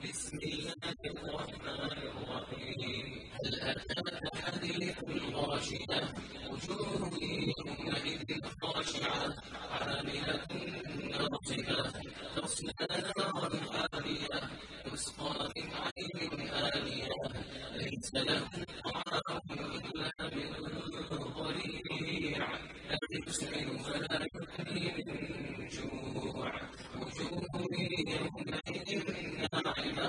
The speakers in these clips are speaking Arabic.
بسم الله الرحمن الرحيم. هل أتاك حديث الغاشية؟ وجوه يومئذ خاشعة. عاملة ناصبة. تصلى نارا حامية تسقى من عين آنية. ليس لهم طعام إلا من ضريع لا يسمن فلا يغني من جوع وجوه يومئذ ناعمة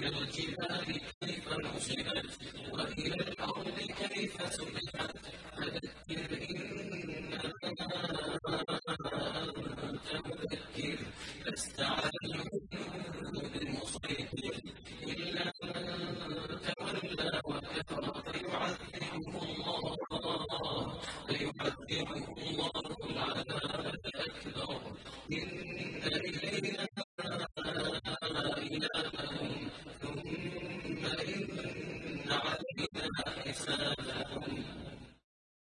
وإلى الجبال كيف نصبت وإلى الأرض كيف سطحت فذكر إنما أنت مذكر لست عليهم إلا من تولى وكفر فيعذبه الله فيعذبه الله